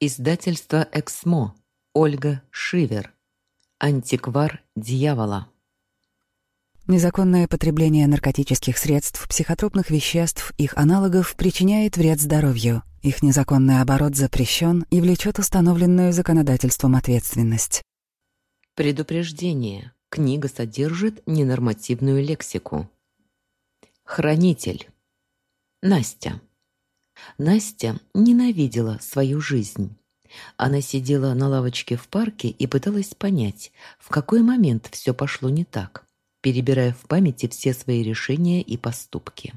Издательство «Эксмо». Ольга Шивер. Антиквар дьявола. Незаконное потребление наркотических средств, психотропных веществ, их аналогов причиняет вред здоровью. Их незаконный оборот запрещен и влечет установленную законодательством ответственность. Предупреждение. Книга содержит ненормативную лексику. Хранитель. Настя. Настя ненавидела свою жизнь. Она сидела на лавочке в парке и пыталась понять, в какой момент все пошло не так, перебирая в памяти все свои решения и поступки.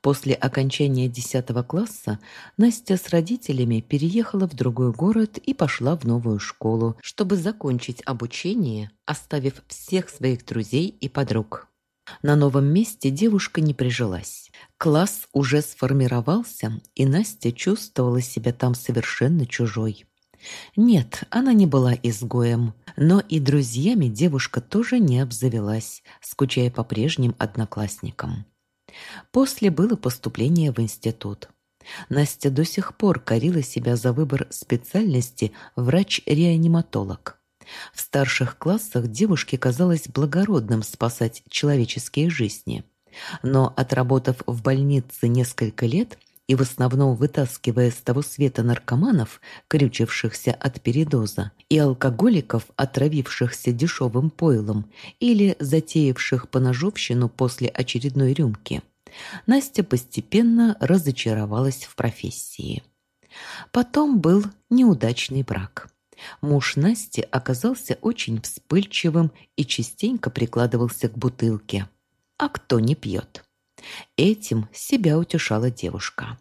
После окончания 10 класса Настя с родителями переехала в другой город и пошла в новую школу, чтобы закончить обучение, оставив всех своих друзей и подруг. На новом месте девушка не прижилась. Класс уже сформировался, и Настя чувствовала себя там совершенно чужой. Нет, она не была изгоем, но и друзьями девушка тоже не обзавелась, скучая по прежним одноклассникам. После было поступление в институт. Настя до сих пор корила себя за выбор специальности врач-реаниматолог. В старших классах девушке казалось благородным спасать человеческие жизни. Но отработав в больнице несколько лет и в основном вытаскивая с того света наркоманов, крючившихся от передоза, и алкоголиков, отравившихся дешевым пойлом или затеявших поножовщину после очередной рюмки, Настя постепенно разочаровалась в профессии. Потом был неудачный брак – Муж Насти оказался очень вспыльчивым и частенько прикладывался к бутылке. А кто не пьет? Этим себя утешала девушка.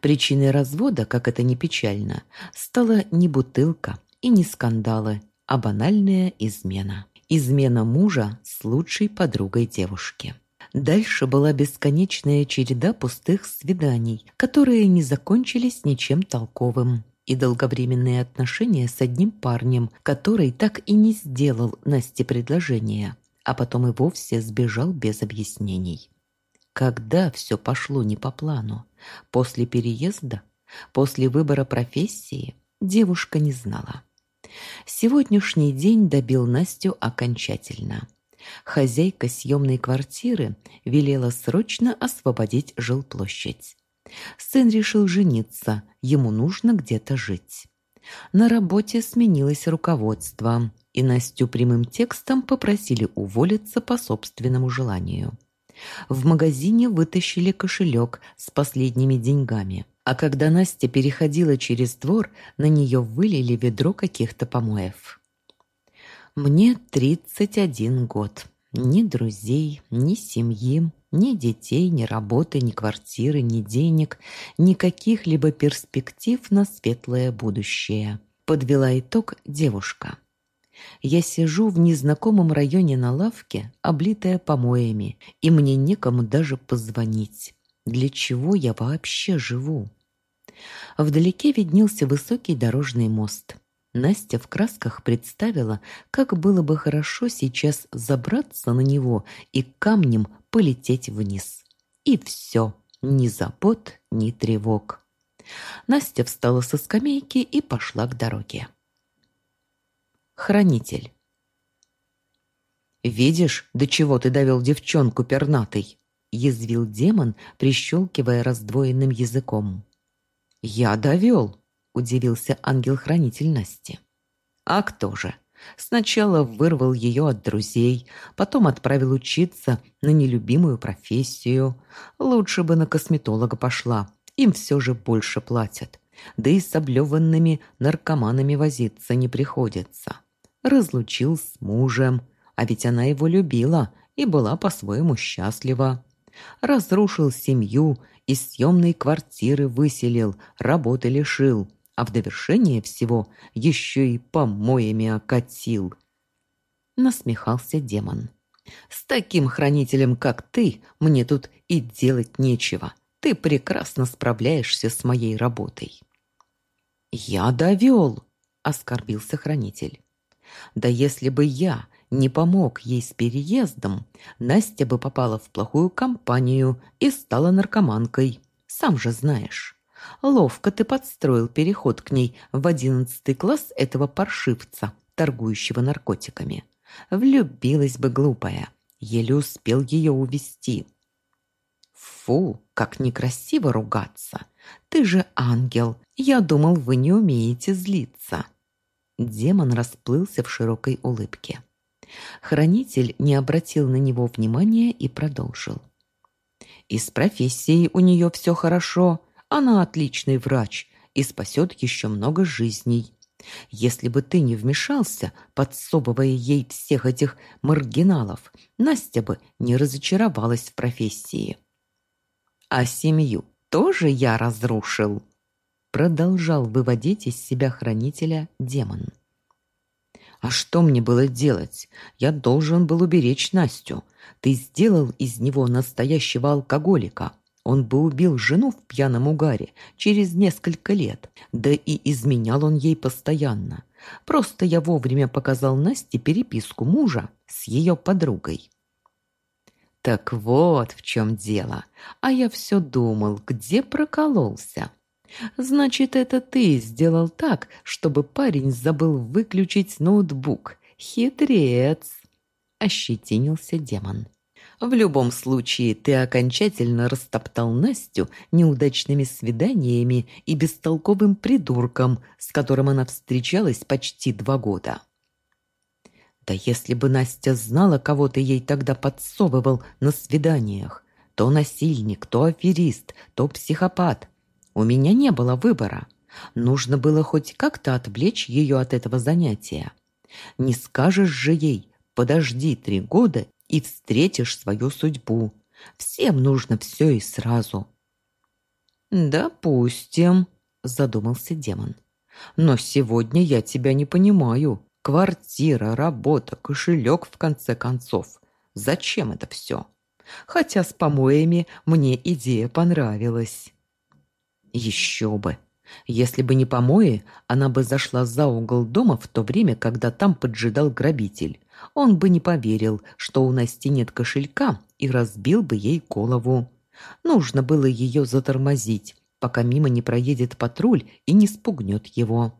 Причиной развода, как это не печально, стала не бутылка и не скандалы, а банальная измена. Измена мужа с лучшей подругой девушки. Дальше была бесконечная череда пустых свиданий, которые не закончились ничем толковым и долговременные отношения с одним парнем, который так и не сделал Насте предложение, а потом и вовсе сбежал без объяснений. Когда все пошло не по плану? После переезда? После выбора профессии? Девушка не знала. Сегодняшний день добил Настю окончательно. Хозяйка съемной квартиры велела срочно освободить жилплощадь. Сын решил жениться, ему нужно где-то жить. На работе сменилось руководство, и Настю прямым текстом попросили уволиться по собственному желанию. В магазине вытащили кошелек с последними деньгами, а когда Настя переходила через двор, на нее вылили ведро каких-то помоев. «Мне 31 год. Ни друзей, ни семьи, ни детей, ни работы, ни квартиры, ни денег, ни каких-либо перспектив на светлое будущее. Подвела итог девушка. Я сижу в незнакомом районе на лавке, облитая помоями, и мне некому даже позвонить. Для чего я вообще живу? Вдалеке виднелся высокий дорожный мост. Настя в красках представила, как было бы хорошо сейчас забраться на него и камнем полететь вниз. И все, ни забот, ни тревог. Настя встала со скамейки и пошла к дороге. Хранитель. «Видишь, до чего ты довел девчонку пернатой?» — язвил демон, прищелкивая раздвоенным языком. «Я довел», — удивился ангел-хранитель Насти. «А кто же? Сначала вырвал ее от друзей, потом отправил учиться на нелюбимую профессию. Лучше бы на косметолога пошла, им все же больше платят. Да и с облеванными наркоманами возиться не приходится. Разлучил с мужем, а ведь она его любила и была по-своему счастлива. Разрушил семью, из съемной квартиры выселил, работы лишил – а в довершение всего еще и помоями окатил. Насмехался демон. «С таким хранителем, как ты, мне тут и делать нечего. Ты прекрасно справляешься с моей работой». «Я довел», — оскорбился хранитель. «Да если бы я не помог ей с переездом, Настя бы попала в плохую компанию и стала наркоманкой. Сам же знаешь». Ловко ты подстроил переход к ней в одиннадцатый класс этого паршивца, торгующего наркотиками. Влюбилась бы глупая. Еле успел ее увести. Фу, как некрасиво ругаться. Ты же ангел. Я думал, вы не умеете злиться. Демон расплылся в широкой улыбке. Хранитель не обратил на него внимания и продолжил. И с у нее все хорошо. Она отличный врач и спасет еще много жизней. Если бы ты не вмешался, подсобывая ей всех этих маргиналов, Настя бы не разочаровалась в профессии. А семью тоже я разрушил. Продолжал выводить из себя хранителя демон. А что мне было делать? Я должен был уберечь Настю. Ты сделал из него настоящего алкоголика. Он бы убил жену в пьяном угаре через несколько лет. Да и изменял он ей постоянно. Просто я вовремя показал Насте переписку мужа с ее подругой. Так вот в чем дело. А я все думал, где прокололся. Значит, это ты сделал так, чтобы парень забыл выключить ноутбук. Хитрец. Ощетинился демон. В любом случае, ты окончательно растоптал Настю неудачными свиданиями и бестолковым придурком, с которым она встречалась почти два года. Да если бы Настя знала, кого ты ей тогда подсовывал на свиданиях, то насильник, то аферист, то психопат. У меня не было выбора. Нужно было хоть как-то отвлечь ее от этого занятия. Не скажешь же ей, подожди три года и встретишь свою судьбу. Всем нужно все и сразу. «Допустим», – задумался демон. «Но сегодня я тебя не понимаю. Квартира, работа, кошелек, в конце концов. Зачем это все? Хотя с помоями мне идея понравилась». «Еще бы!» Если бы не помои, она бы зашла за угол дома в то время, когда там поджидал грабитель. Он бы не поверил, что у Насти нет кошелька, и разбил бы ей голову. Нужно было ее затормозить, пока мимо не проедет патруль и не спугнет его.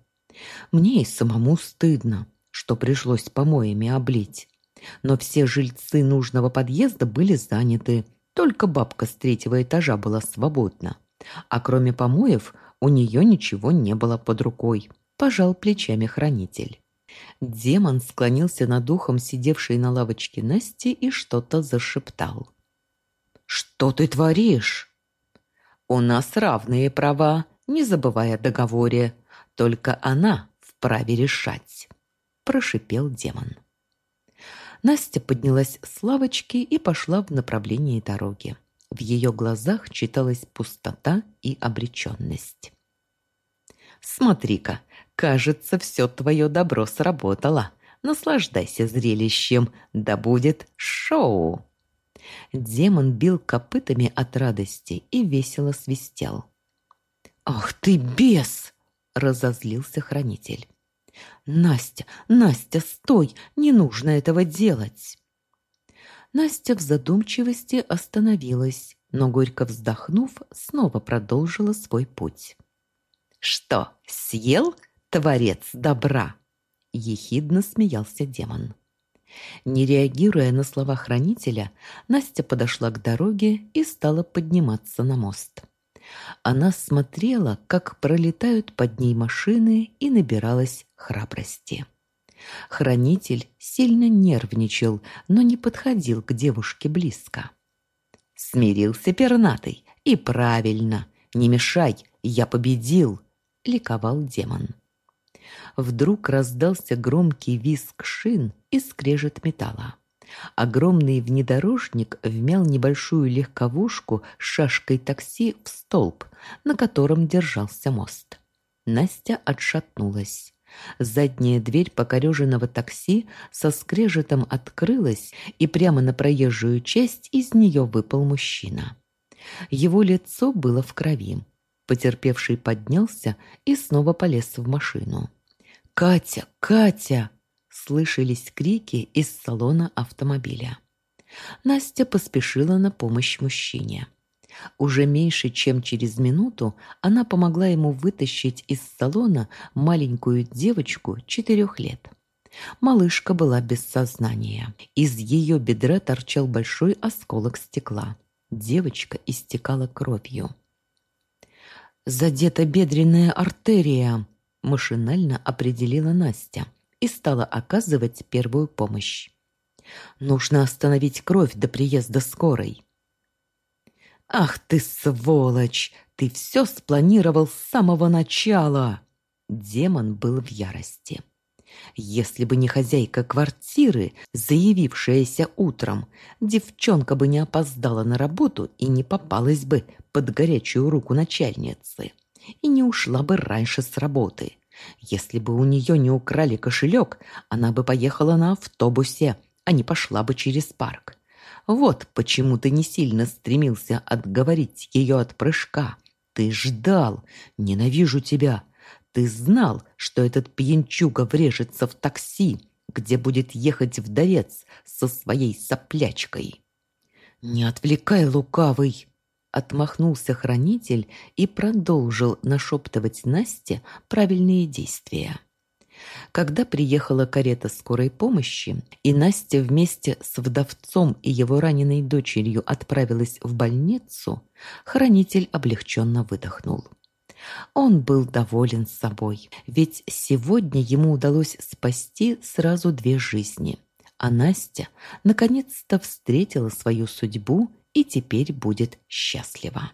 Мне и самому стыдно, что пришлось помоями облить. Но все жильцы нужного подъезда были заняты, только бабка с третьего этажа была свободна. А кроме помоев у нее ничего не было под рукой. Пожал плечами хранитель. Демон склонился над ухом сидевшей на лавочке Насти и что-то зашептал. «Что ты творишь?» «У нас равные права, не забывая о договоре. Только она вправе решать», – прошипел демон. Настя поднялась с лавочки и пошла в направлении дороги. В ее глазах читалась пустота и обреченность. «Смотри-ка, кажется, все твое добро сработало. Наслаждайся зрелищем, да будет шоу!» Демон бил копытами от радости и весело свистел. «Ах ты, бес!» – разозлился хранитель. «Настя, Настя, стой! Не нужно этого делать!» Настя в задумчивости остановилась, но, горько вздохнув, снова продолжила свой путь. «Что, съел, творец добра?» – ехидно смеялся демон. Не реагируя на слова хранителя, Настя подошла к дороге и стала подниматься на мост. Она смотрела, как пролетают под ней машины и набиралась храбрости. Хранитель сильно нервничал, но не подходил к девушке близко. Смирился пернатый. И правильно. Не мешай, я победил, ликовал демон. Вдруг раздался громкий визг шин и скрежет металла. Огромный внедорожник вмял небольшую легковушку с шашкой такси в столб, на котором держался мост. Настя отшатнулась. Задняя дверь покореженного такси со скрежетом открылась, и прямо на проезжую часть из нее выпал мужчина. Его лицо было в крови. Потерпевший поднялся и снова полез в машину. «Катя! Катя!» – слышались крики из салона автомобиля. Настя поспешила на помощь мужчине. Уже меньше, чем через минуту она помогла ему вытащить из салона маленькую девочку четырех лет. Малышка была без сознания. Из ее бедра торчал большой осколок стекла. Девочка истекала кровью. «Задета бедренная артерия», – машинально определила Настя и стала оказывать первую помощь. «Нужно остановить кровь до приезда скорой». «Ах ты, сволочь! Ты все спланировал с самого начала!» Демон был в ярости. Если бы не хозяйка квартиры, заявившаяся утром, девчонка бы не опоздала на работу и не попалась бы под горячую руку начальницы. И не ушла бы раньше с работы. Если бы у нее не украли кошелек, она бы поехала на автобусе, а не пошла бы через парк. Вот почему ты не сильно стремился отговорить ее от прыжка. Ты ждал. Ненавижу тебя. Ты знал, что этот пьянчуга врежется в такси, где будет ехать вдовец со своей соплячкой. Не отвлекай, лукавый, отмахнулся хранитель и продолжил нашептывать Насте правильные действия. Когда приехала карета скорой помощи, и Настя вместе с вдовцом и его раненой дочерью отправилась в больницу, хранитель облегченно выдохнул. Он был доволен собой, ведь сегодня ему удалось спасти сразу две жизни, а Настя наконец-то встретила свою судьбу и теперь будет счастлива.